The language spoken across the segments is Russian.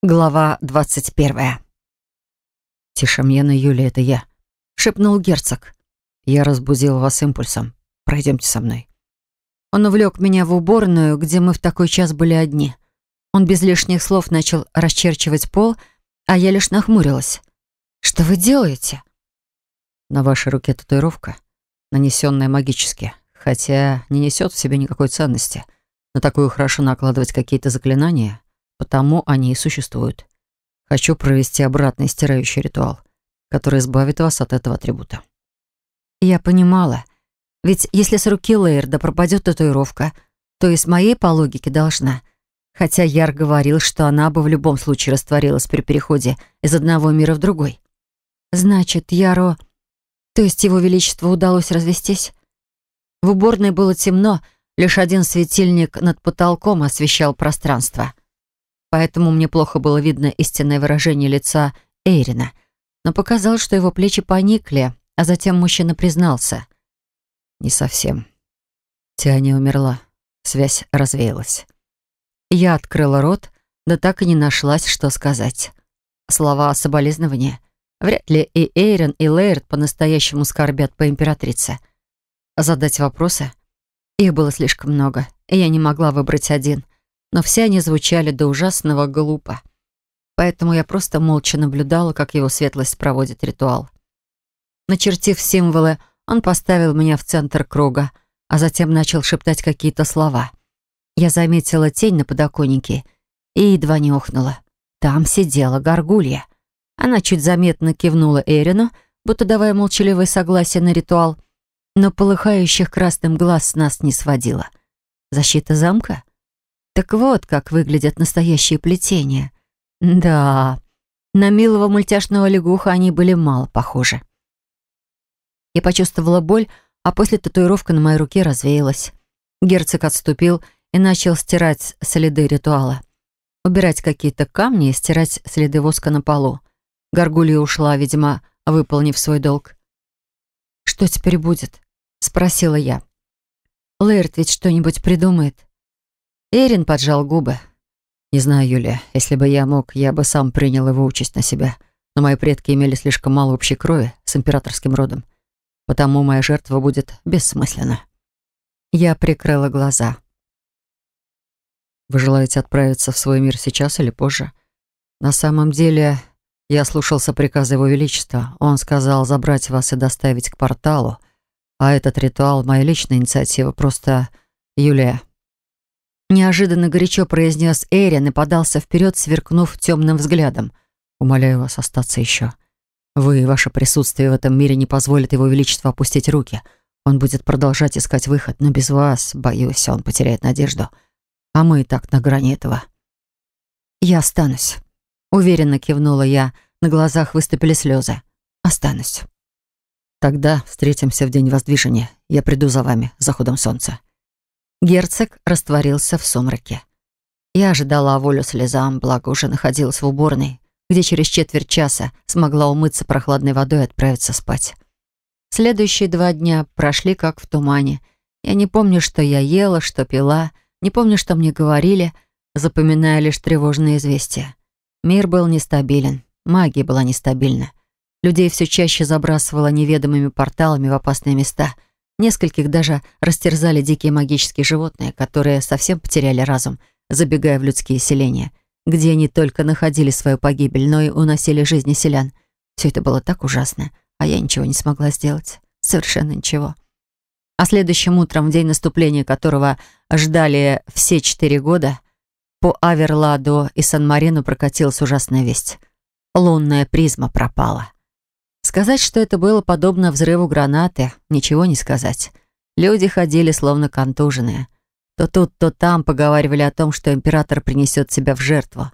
Глава двадцать первая. «Тишамьена Юлия, это я», — шепнул герцог. «Я разбудил вас импульсом. Пройдемте со мной». Он увлек меня в уборную, где мы в такой час были одни. Он без лишних слов начал расчерчивать пол, а я лишь нахмурилась. «Что вы делаете?» «На вашей руке татуировка, нанесенная магически, хотя не несет в себе никакой ценности. На такую хорошо накладывать какие-то заклинания, потому они и существуют. Хочу провести обратный стирающий ритуал, который избавит вас от этого атрибута». Я понимала. Ведь если с руки Лейерда пропадет татуировка, то и с моей по логике должна. Хотя Яр говорил, что она бы в любом случае растворилась при переходе из одного мира в другой. Значит, Яро... То есть его величеству удалось развестись? В уборной было темно, лишь один светильник над потолком освещал пространство поэтому мне плохо было видно истинное выражение лица Эйрина, но показалось, что его плечи поникли, а затем мужчина признался. «Не совсем. Тиане умерла. Связь развеялась». Я открыла рот, да так и не нашлась, что сказать. Слова соболезнования. Вряд ли и Эйрин, и Лейрд по-настоящему скорбят по императрице. Задать вопросы? Их было слишком много, и я не могла выбрать один — но все они звучали до ужасного глупо. Поэтому я просто молча наблюдала, как его светлость проводит ритуал. Начертив символы, он поставил меня в центр круга, а затем начал шептать какие-то слова. Я заметила тень на подоконнике и едва не охнула. Там сидела горгулья. Она чуть заметно кивнула Эрину, будто давая молчаливое согласие на ритуал, но полыхающих красным глаз нас не сводила. Защита замка? Так вот, как выглядят настоящие плетения. Да, на милого мультяшного лягуха они были мало похожи. Я почувствовала боль, а после татуировка на моей руке развеялась. Герцог отступил и начал стирать следы ритуала. Убирать какие-то камни и стирать следы воска на полу. Горгулья ушла, видимо, выполнив свой долг. «Что теперь будет?» — спросила я. «Лэрд ведь что-нибудь придумает?» Эрин поджал губы. «Не знаю, Юлия, если бы я мог, я бы сам принял его участь на себя. Но мои предки имели слишком мало общей крови с императорским родом. Потому моя жертва будет бессмысленна». Я прикрыла глаза. «Вы желаете отправиться в свой мир сейчас или позже? На самом деле, я слушался приказа Его Величества. Он сказал забрать вас и доставить к порталу. А этот ритуал — моя личная инициатива. Просто, Юлия, Неожиданно горячо произнес Эрин и подался вперед, сверкнув темным взглядом. «Умоляю вас остаться еще. Вы и ваше присутствие в этом мире не позволит его величеству опустить руки. Он будет продолжать искать выход, но без вас, боюсь, он потеряет надежду. А мы и так на грани этого». «Я останусь», — уверенно кивнула я. На глазах выступили слезы. «Останусь». «Тогда встретимся в день воздвижения. Я приду за вами, заходом солнца». Герцог растворился в сумраке. Я ожидала волю слезам, благо уже находилась в уборной, где через четверть часа смогла умыться прохладной водой и отправиться спать. Следующие два дня прошли как в тумане. Я не помню, что я ела, что пила, не помню, что мне говорили, запоминая лишь тревожные известия. Мир был нестабилен, магия была нестабильна. Людей все чаще забрасывало неведомыми порталами в опасные места — Нескольких даже растерзали дикие магические животные, которые совсем потеряли разум, забегая в людские селения, где они только находили свою погибель, но и уносили жизни селян. Все это было так ужасно, а я ничего не смогла сделать. Совершенно ничего. А следующим утром, в день наступления которого ждали все четыре года, по Аверладу и Сан-Марину прокатилась ужасная весть. Лунная призма пропала. Сказать, что это было подобно взрыву гранаты, ничего не сказать. Люди ходили словно контуженные. То тут, то там поговаривали о том, что император принесет себя в жертву.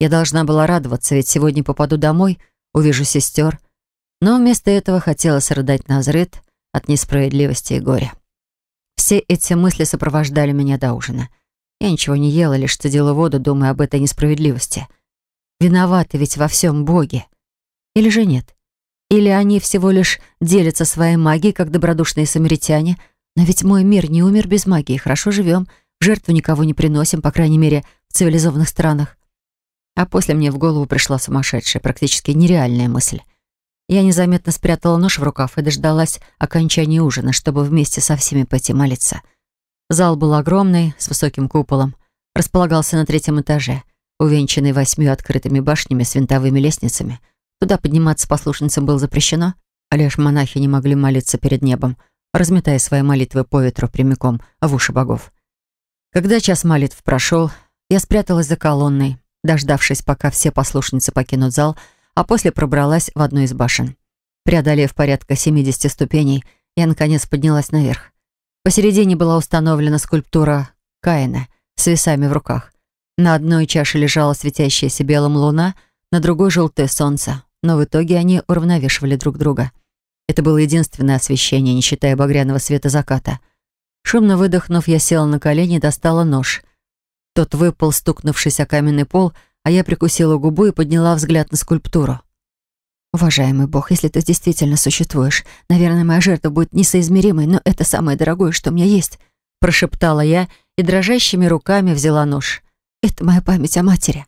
Я должна была радоваться, ведь сегодня попаду домой, увижу сестер. Но вместо этого хотелось рыдать на взрыд от несправедливости и горя. Все эти мысли сопровождали меня до ужина. Я ничего не ела, лишь цедила воду, думая об этой несправедливости. Виноваты ведь во всем боги. Или же нет? Или они всего лишь делятся своей магией, как добродушные самаритяне? Но ведь мой мир не умер без магии. Хорошо живем, жертву никого не приносим, по крайней мере, в цивилизованных странах. А после мне в голову пришла сумасшедшая, практически нереальная мысль. Я незаметно спрятала нож в рукав и дождалась окончания ужина, чтобы вместе со всеми пойти молиться. Зал был огромный, с высоким куполом, располагался на третьем этаже, увенчанный восьмью открытыми башнями с винтовыми лестницами. Туда подниматься послушницам было запрещено, а лишь монахи не могли молиться перед небом, разметая свои молитвы по ветру прямиком в уши богов. Когда час молитв прошел, я спряталась за колонной, дождавшись, пока все послушницы покинут зал, а после пробралась в одну из башен. Преодолев порядка 70 ступеней, я, наконец, поднялась наверх. Посередине была установлена скульптура Каина с весами в руках. На одной чаше лежала светящаяся белым луна, на другой — желтое солнце, но в итоге они уравновешивали друг друга. Это было единственное освещение, не считая багряного света заката — Шумно выдохнув, я села на колени и достала нож. Тот выпал, стукнувшись о каменный пол, а я прикусила губу и подняла взгляд на скульптуру. «Уважаемый Бог, если ты действительно существуешь, наверное, моя жертва будет несоизмеримой, но это самое дорогое, что у меня есть», прошептала я и дрожащими руками взяла нож. «Это моя память о матери».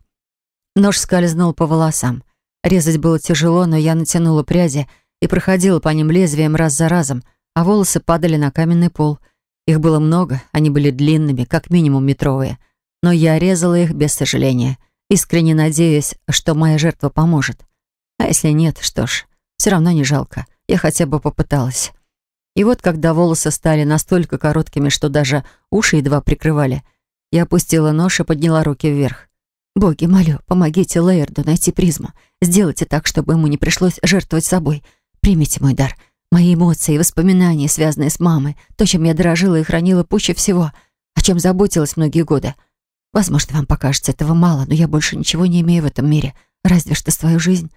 Нож скользнул по волосам. Резать было тяжело, но я натянула пряди и проходила по ним лезвием раз за разом, а волосы падали на каменный пол — их было много, они были длинными, как минимум метровые. Но я резала их без сожаления, искренне надеясь, что моя жертва поможет. А если нет, что ж, все равно не жалко. Я хотя бы попыталась. И вот, когда волосы стали настолько короткими, что даже уши едва прикрывали, я опустила нож и подняла руки вверх. «Боги, молю, помогите Лейерду найти призму. Сделайте так, чтобы ему не пришлось жертвовать собой. Примите мой дар. Мои эмоции и воспоминания, связанные с мамой, то, чем я дорожила и хранила пуще всего, о чем заботилась многие годы. Возможно, вам покажется этого мало, но я больше ничего не имею в этом мире, разве что свою жизнь.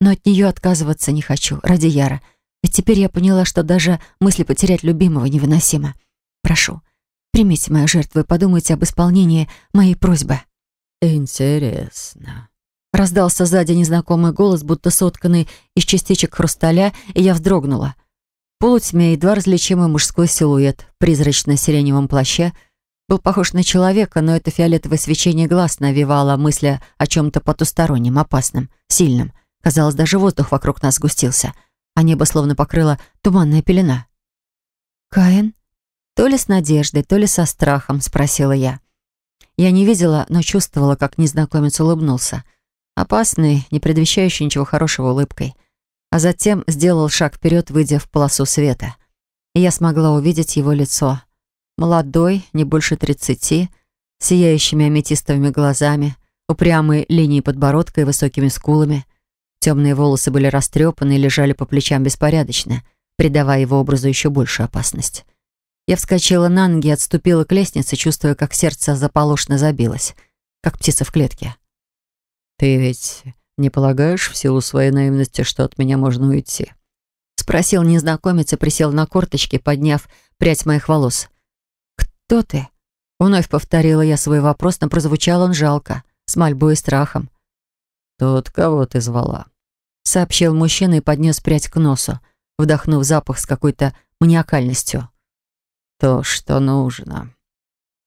Но от нее отказываться не хочу, ради Яра. Ведь теперь я поняла, что даже мысли потерять любимого невыносимо. Прошу, примите мою жертву и подумайте об исполнении моей просьбы. Интересно. Раздался сзади незнакомый голос, будто сотканный из частичек хрусталя, и я вздрогнула — полутьме едва различимый мужской силуэт в призрачно-сиреневом плаще был похож на человека, но это фиолетовое свечение глаз навевало мысли о чем-то потустороннем, опасном, сильном. Казалось, даже воздух вокруг нас сгустился, а небо словно покрыло туманная пелена. «Каин?» То ли с надеждой, то ли со страхом, спросила я. Я не видела, но чувствовала, как незнакомец улыбнулся. Опасный, не предвещающий ничего хорошего улыбкой — а затем сделал шаг вперед, выйдя в полосу света. И я смогла увидеть его лицо. Молодой, не больше тридцати, сияющими аметистовыми глазами, упрямые линии подбородка и высокими скулами. Темные волосы были растрепаны и лежали по плечам беспорядочно, придавая его образу еще большую опасность. Я вскочила на ноги и отступила к лестнице, чувствуя, как сердце заполошно забилось, как птица в клетке. «Ты ведь не полагаешь в силу своей наивности, что от меня можно уйти?» Спросил незнакомец и присел на корточки, подняв прядь моих волос. «Кто ты?» Вновь повторила я свой вопрос, но прозвучал он жалко, с мольбой и страхом. «Тот, кого ты звала», — сообщил мужчина и поднес прядь к носу, вдохнув запах с какой-то маниакальностью. «То, что нужно».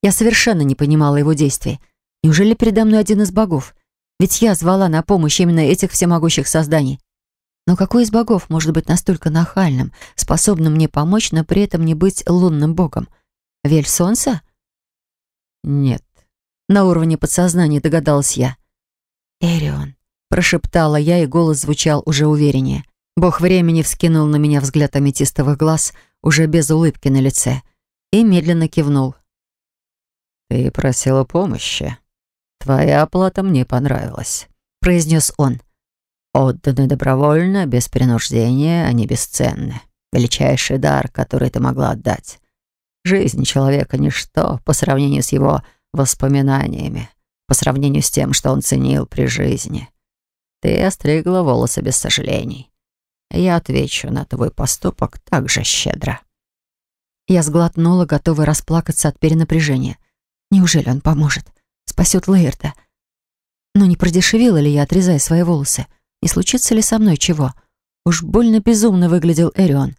Я совершенно не понимала его действий. Неужели передо мной один из богов? Ведь я звала на помощь именно этих всемогущих созданий. Но какой из богов может быть настолько нахальным, способным мне помочь, но при этом не быть лунным богом? Вель Солнца? Нет. На уровне подсознания догадалась я. Эрион. Прошептала я, и голос звучал уже увереннее. Бог времени вскинул на меня взгляд аметистовых глаз, уже без улыбки на лице, и медленно кивнул. «Ты просила помощи», «Твоя оплата мне понравилась», — произнес он. «Отданы добровольно, без принуждения, они бесценны. Величайший дар, который ты могла отдать. Жизнь человека — ничто по сравнению с его воспоминаниями, по сравнению с тем, что он ценил при жизни. Ты остригла волосы без сожалений. Я отвечу на твой поступок так же щедро». Я сглотнула, готовая расплакаться от перенапряжения. Неужели он поможет? спасет Лейерда. Но не продешевила ли я, отрезая свои волосы? Не случится ли со мной чего? Уж больно безумно выглядел Эрион.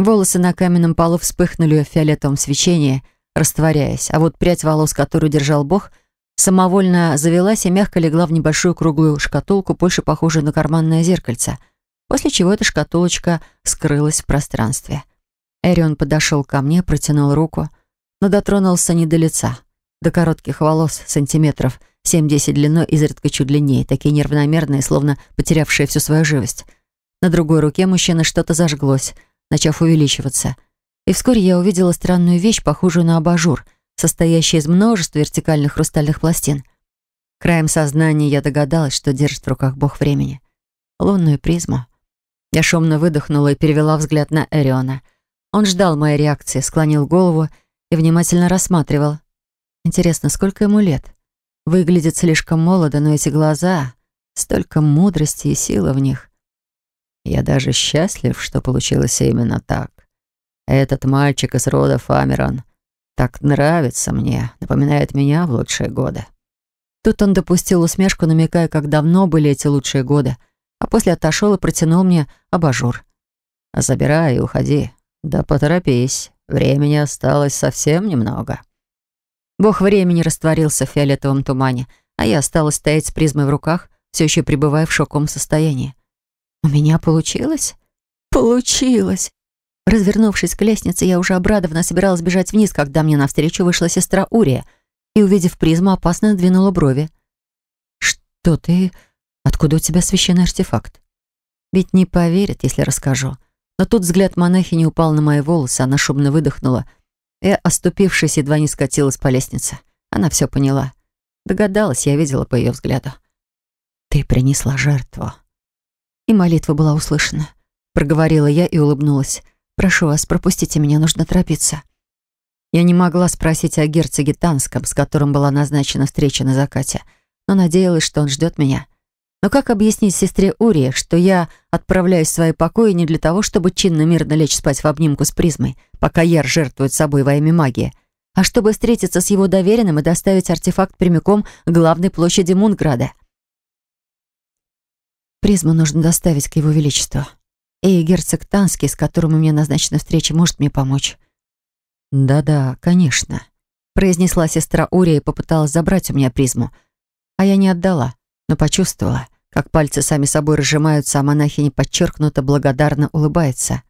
Волосы на каменном полу вспыхнули в фиолетовом свечении, растворяясь, а вот прядь волос, которую держал Бог, Самовольно завелась и мягко легла в небольшую круглую шкатулку, больше похожую на карманное зеркальце, после чего эта шкатулочка скрылась в пространстве. Эрион подошел ко мне, протянул руку, но дотронулся не до лица, до коротких волос, сантиметров 7-10 длиной, изредка чуть длиннее, такие нервномерные, словно потерявшие всю свою живость. На другой руке мужчины что-то зажглось, начав увеличиваться. И вскоре я увидела странную вещь, похожую на абажур, состоящий из множества вертикальных хрустальных пластин. Краем сознания я догадалась, что держит в руках бог времени. Лунную призму. Я шумно выдохнула и перевела взгляд на Эриона. Он ждал моей реакции, склонил голову и внимательно рассматривал. Интересно, сколько ему лет? Выглядит слишком молодо, но эти глаза... Столько мудрости и силы в них. Я даже счастлив, что получилось именно так. Этот мальчик из рода Фамерон так нравится мне, напоминает меня в лучшие годы. Тут он допустил усмешку, намекая, как давно были эти лучшие годы, а после отошел и протянул мне абажур. «Забирай и уходи. Да поторопись, времени осталось совсем немного». Бог времени растворился в фиолетовом тумане, а я осталась стоять с призмой в руках, все еще пребывая в шоковом состоянии. У меня получилось? Получилось! Развернувшись к лестнице, я уже обрадованно собиралась бежать вниз, когда мне навстречу вышла сестра Урия и, увидев призму, опасно двинула брови. «Что ты? Откуда у тебя священный артефакт?» Ведь не поверят, если расскажу. Но тут взгляд монахини упал на мои волосы, она шумно выдохнула и, оступившись, едва не скатилась по лестнице. Она все поняла. Догадалась, я видела по ее взгляду. «Ты принесла жертву». И молитва была услышана. Проговорила я и улыбнулась. «Прошу вас, пропустите меня, нужно торопиться». Я не могла спросить о герцоге Танском, с которым была назначена встреча на закате, но надеялась, что он ждет меня. Но как объяснить сестре Урии, что я отправляюсь в свои покои не для того, чтобы чинно-мирно лечь спать в обнимку с призмой, пока Яр жертвует собой во имя магии, а чтобы встретиться с его доверенным и доставить артефакт прямиком к главной площади Мунграда? Призму нужно доставить к его величеству. И герцог Танский, с которым у меня назначена встреча, может мне помочь. «Да-да, конечно», — произнесла сестра Урия и попыталась забрать у меня призму. А я не отдала, но почувствовала, как пальцы сами собой разжимаются, а монахиня подчеркнуто благодарно улыбается.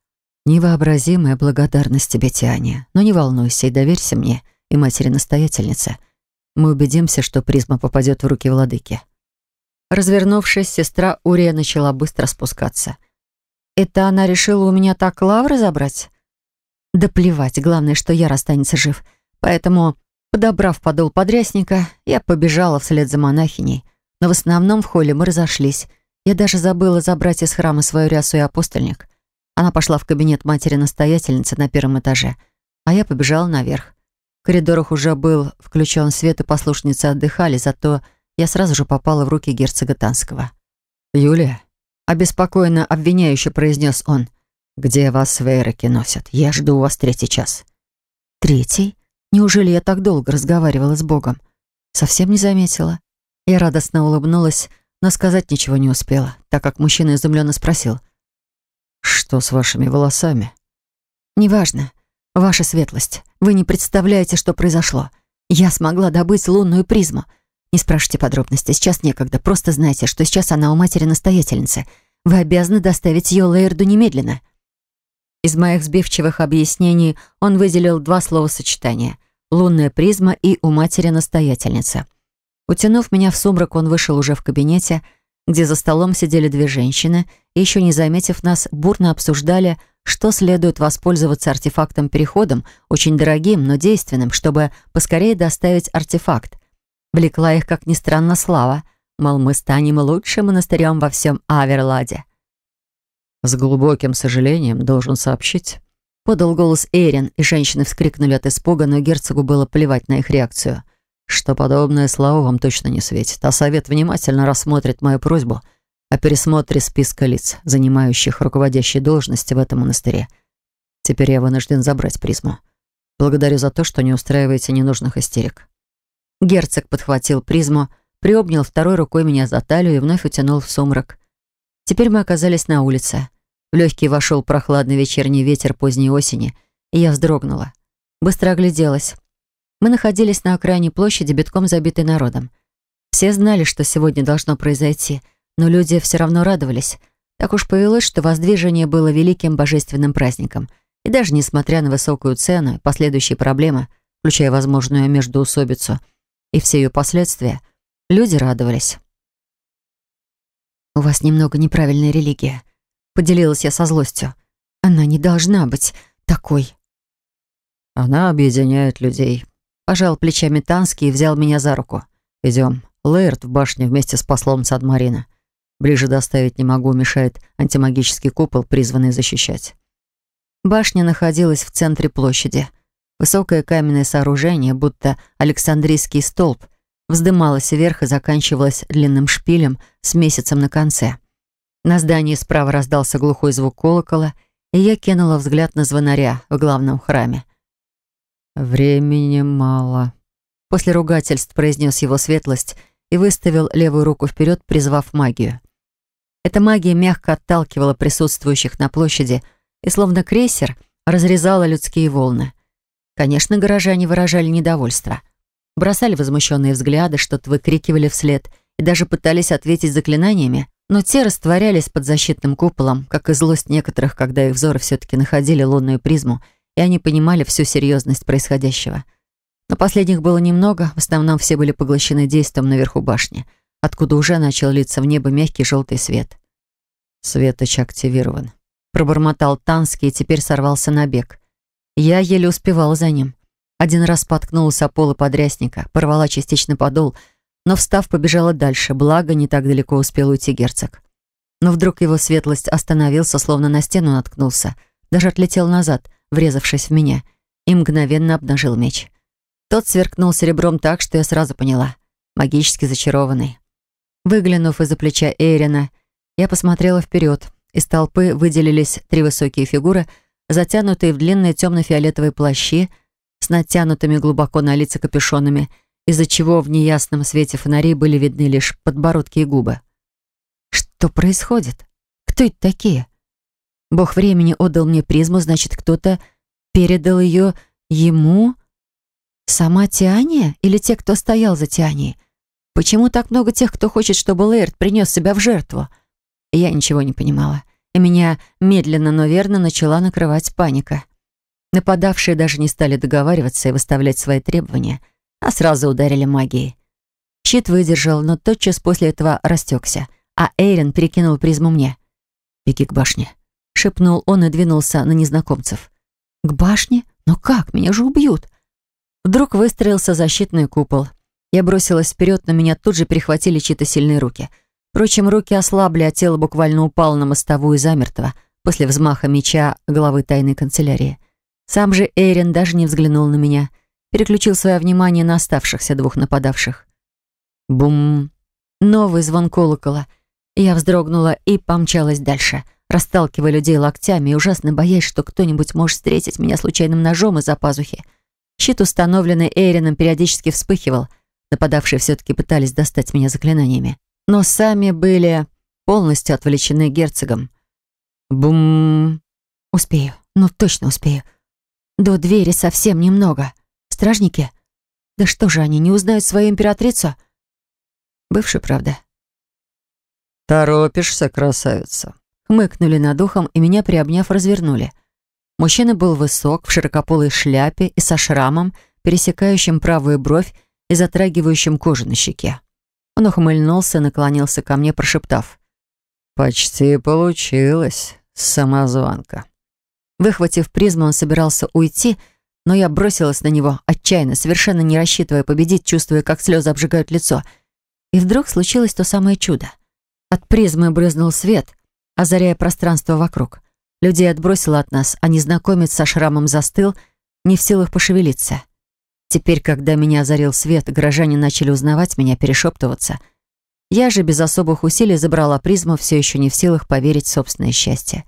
«Невообразимая благодарность тебе, Тиане. Но не волнуйся и доверься мне и матери-настоятельнице. Мы убедимся, что призма попадет в руки владыки. Развернувшись, сестра Урия начала быстро спускаться. «Это она решила у меня так лавры забрать?» «Да плевать, главное, что Яр останется жив. Поэтому, подобрав подол подрясника, я побежала вслед за монахиней. Но в основном в холле мы разошлись. Я даже забыла забрать из храма свою рясу и апостольник. Она пошла в кабинет матери-настоятельницы на первом этаже, а я побежала наверх. В коридорах уже был включен свет, и послушницы отдыхали, зато я сразу же попала в руки герцога Танского. «Юлия», — обеспокоенно обвиняюще произнес он, «где вас в Эйроке носят? Я жду вас третий час». «Третий? Неужели я так долго разговаривала с Богом? Совсем не заметила». Я радостно улыбнулась, но сказать ничего не успела, так как мужчина изумленно спросил. «Что с вашими волосами?» «Неважно. Ваша светлость. Вы не представляете, что произошло. Я смогла добыть лунную призму. Не спрашивайте подробности, сейчас некогда. Просто знайте, что сейчас она у матери-настоятельницы. Вы обязаны доставить ее Лейерду немедленно». Из моих сбивчивых объяснений он выделил два словосочетания «лунная призма» и «у матери-настоятельницы». Утянув меня в сумрак, он вышел уже в кабинете, где за столом сидели две женщины, и еще не заметив нас, бурно обсуждали, что следует воспользоваться артефактом-переходом, очень дорогим, но действенным, чтобы поскорее доставить артефакт. Влекла их, как ни странно, слава, мол, мы станем лучшим монастырем во всем Аверладе. «С глубоким сожалением должен сообщить», — подал голос Эрин, и женщины вскрикнули от испуга, но герцогу было плевать на их реакцию, что подобное слава вам точно не светит, а совет внимательно рассмотрит мою просьбу о пересмотре списка лиц, занимающих руководящие должности в этом монастыре. Теперь я вынужден забрать призму. Благодарю за то, что не устраиваете ненужных истерик. Герцог подхватил призму, приобнял второй рукой меня за талию и вновь утянул в сумрак. Теперь мы оказались на улице. В легкий вошел прохладный вечерний ветер поздней осени, и я вздрогнула. Быстро огляделась. Мы находились на окраине площади, битком забитой народом. Все знали, что сегодня должно произойти, но люди все равно радовались. Так уж повелось, что воздвижение было великим божественным праздником. И даже несмотря на высокую цену и последующие проблемы, включая возможную междоусобицу и все ее последствия, люди радовались. «У вас немного неправильная религия», — поделилась я со злостью. «Она не должна быть такой». «Она объединяет людей», — пожал плечами Танский и взял меня за руку. «Идем. Лэрд в башне вместе с послом Садмарина. Ближе доставить не могу, мешает антимагический купол, призванный защищать». Башня находилась в центре площади. Высокое каменное сооружение, будто Александрийский столб, вздымалось вверх и заканчивалось длинным шпилем с месяцем на конце. На здании справа раздался глухой звук колокола, и я кинула взгляд на звонаря в главном храме. «Времени мало», — после ругательств произнес его светлость и выставил левую руку вперед, призвав магию. Эта магия мягко отталкивала присутствующих на площади и, словно крейсер, разрезала людские волны. Конечно, горожане выражали недовольство — бросали возмущенные взгляды, что-то выкрикивали вслед и даже пытались ответить заклинаниями, но те растворялись под защитным куполом, как и злость некоторых, когда их взоры все-таки находили лунную призму, и они понимали всю серьезность происходящего. Но последних было немного, в основном все были поглощены действием наверху башни, откуда уже начал литься в небо мягкий желтый свет. «Светоч активирован», — пробормотал Танский и теперь сорвался на бег. Я еле успевала за ним. Один раз споткнулась о полы подрясника, порвала частично подол, но, встав, побежала дальше, благо не так далеко успел уйти герцог. Но вдруг его светлость остановился, словно на стену наткнулся, даже отлетел назад, врезавшись в меня, и мгновенно обнажил меч. Тот сверкнул серебром так, что я сразу поняла. Магически зачарованный. Выглянув из-за плеча Эйрина, я посмотрела вперед. Из толпы выделились три высокие фигуры, затянутые в длинные темно-фиолетовые плащи, с натянутыми глубоко на лица капюшонами, из-за чего в неясном свете фонарей были видны лишь подбородки и губы. Что происходит? Кто это такие? Бог времени отдал мне призму, значит, кто-то передал ее ему? Сама Тиания или те, кто стоял за Тианией? Почему так много тех, кто хочет, чтобы Лейрд принес себя в жертву? Я ничего не понимала, и меня медленно, но верно начала накрывать паника. Нападавшие даже не стали договариваться и выставлять свои требования, а сразу ударили магией. Щит выдержал, но тотчас после этого растекся, а Эйрен перекинул призму мне. «Беги к башне», — шепнул он и двинулся на незнакомцев. «К башне? Но как? Меня же убьют!» Вдруг выстроился защитный купол. Я бросилась вперед, но меня тут же перехватили чьи-то сильные руки. Впрочем, руки ослабли, а тело буквально упало на мостовую замертво после взмаха меча главы тайной канцелярии. Сам же Эйрин даже не взглянул на меня, переключил свое внимание на оставшихся двух нападавших. Бум! Новый звон колокола. Я вздрогнула и помчалась дальше, расталкивая людей локтями и ужасно боясь, что кто-нибудь может встретить меня случайным ножом из-за пазухи. Щит, установленный Эйрином, периодически вспыхивал. Нападавшие все-таки пытались достать меня заклинаниями. Но сами были полностью отвлечены герцогом. Бум! Успею, ну точно успею. До двери совсем немного. Стражники? Да что же они, не узнают свою императрицу? Бывший, правда. «Торопишься, красавица?» Хмыкнули над ухом и меня, приобняв, развернули. Мужчина был высок, в широкополой шляпе и со шрамом, пересекающим правую бровь и затрагивающим кожу на щеке. Он ухмыльнулся, наклонился ко мне, прошептав. «Почти получилось, самозванка». Выхватив призму, он собирался уйти, но я бросилась на него, отчаянно, совершенно не рассчитывая победить, чувствуя, как слезы обжигают лицо. И вдруг случилось то самое чудо. От призмы брызнул свет, озаряя пространство вокруг. Людей отбросило от нас, а незнакомец со шрамом застыл, не в силах пошевелиться. Теперь, когда меня озарил свет, горожане начали узнавать меня, перешептываться. Я же без особых усилий забрала призму, все еще не в силах поверить в собственное счастье.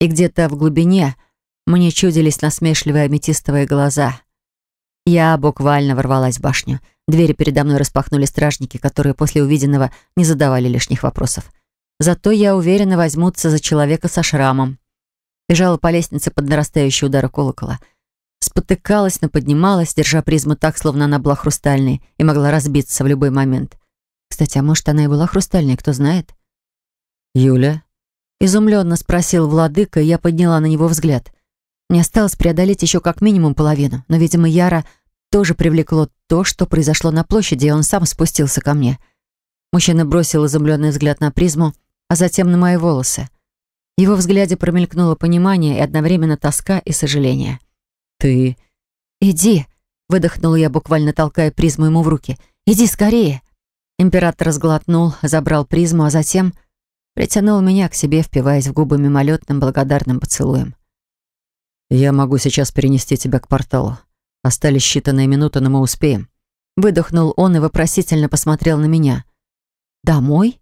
И где-то в глубине мне чудились насмешливые аметистовые глаза. Я буквально ворвалась в башню. Двери передо мной распахнули стражники, которые после увиденного не задавали лишних вопросов. Зато я уверенно возьмутся за человека со шрамом. Бежала по лестнице под нарастающий удар колокола. спотыкалась, но поднималась, держа призму так, словно она была хрустальной и могла разбиться в любой момент. Кстати, а может, она и была хрустальной, кто знает? «Юля?» — изумленно спросил владыка, и я подняла на него взгляд. Мне осталось преодолеть еще как минимум половину, но, видимо, Яра тоже привлекло то, что произошло на площади, и он сам спустился ко мне. Мужчина бросил изумленный взгляд на призму, а затем на мои волосы. В его взгляде промелькнуло понимание и одновременно тоска и сожаление. «Ты...» «Иди!» — выдохнула я, буквально толкая призму ему в руки. «Иди скорее!» Император сглотнул, забрал призму, а затем притянул меня к себе, впиваясь в губы мимолетным благодарным поцелуем. «Я могу сейчас перенести тебя к порталу. Остались считанные минуты, но мы успеем». Выдохнул он и вопросительно посмотрел на меня. «Домой?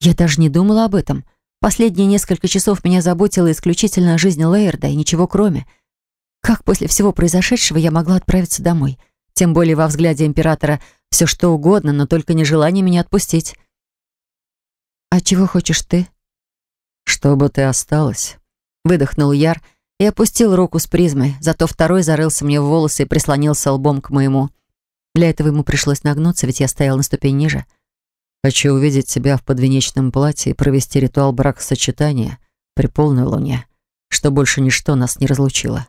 Я даже не думала об этом. Последние несколько часов меня заботила исключительно жизнь Лейерда и ничего кроме. Как после всего произошедшего я могла отправиться домой? Тем более во взгляде императора все что угодно, но только не желание меня отпустить. «А чего хочешь ты?» «Чтобы ты осталась», — выдохнул Яр и опустил руку с призмой, зато второй зарылся мне в волосы и прислонился лбом к моему. Для этого ему пришлось нагнуться, ведь я стоял на ступень ниже. «Хочу увидеть тебя в подвенечном платье и провести ритуал бракосочетания при полной луне, что больше ничто нас не разлучило.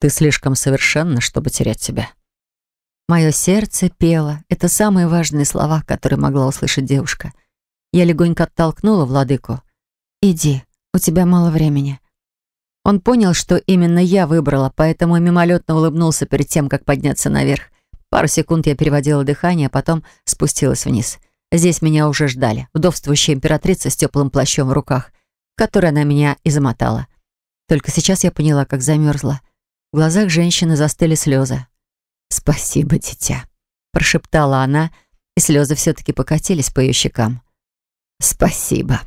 Ты слишком совершенна, чтобы терять тебя». Мое сердце пело. Это самые важные слова, которые могла услышать девушка. Я легонько оттолкнула владыку. «Иди, у тебя мало времени». Он понял, что именно я выбрала, поэтому мимолетно улыбнулся перед тем, как подняться наверх. Пару секунд я переводила дыхание, а потом спустилась вниз. Здесь меня уже ждали. Вдовствующая императрица с теплым плащом в руках, который она меня и замотала. Только сейчас я поняла, как замерзла. В глазах женщины застыли слезы. «Спасибо, дитя», — прошептала она, и слезы все-таки покатились по ее щекам. «Спасибо».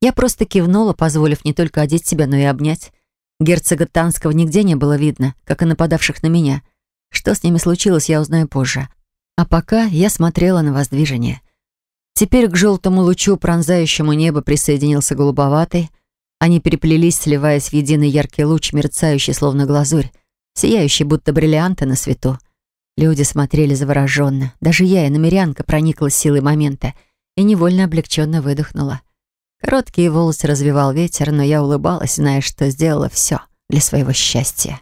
Я просто кивнула, позволив не только одеть себя, но и обнять. Герцога Танского нигде не было видно, как и нападавших на меня. Что с ними случилось, я узнаю позже. А пока я смотрела на воздвижение. Теперь к желтому лучу, пронзающему небо, присоединился голубоватый. Они переплелись, сливаясь в единый яркий луч, мерцающий, словно глазурь, сияющий, будто бриллианты на свету. Люди смотрели завороженно. Даже я, и намерянка, прониклась силой момента — и невольно облегченно выдохнула. Короткие волосы развивал ветер, но я улыбалась, зная, что сделала все для своего счастья.